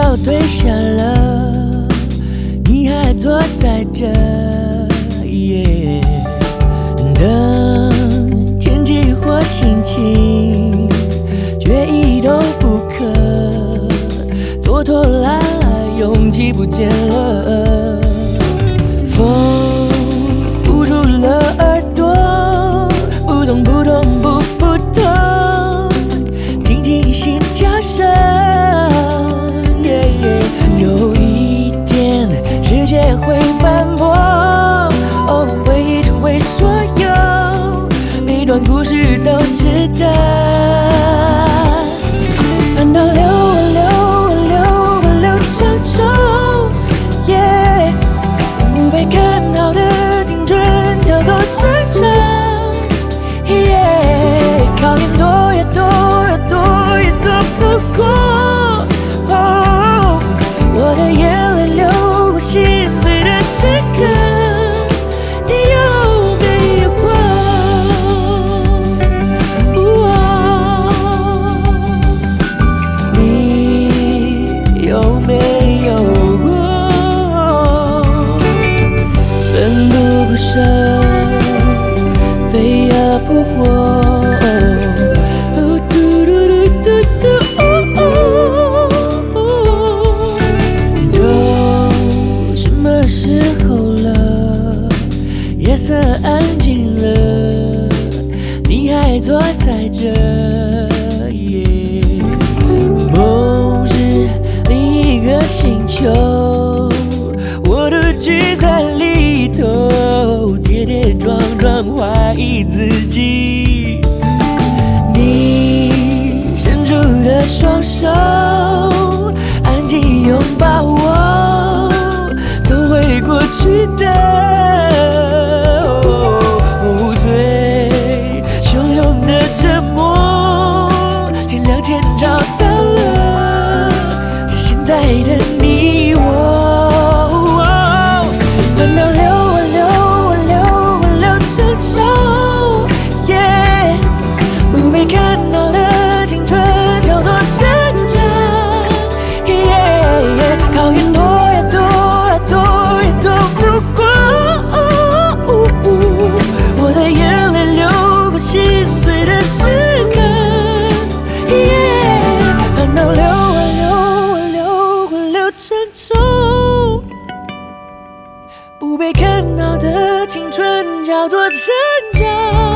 要退下了，你还坐在这，等天气或心情，决意都不可，拖拖拉拉勇气不见了。风。段故事都值得。都什么时候了？夜色安静了，你还坐在这。你你伸出的双手，安静拥抱我，都会过去的。不被看到的青春叫做成长。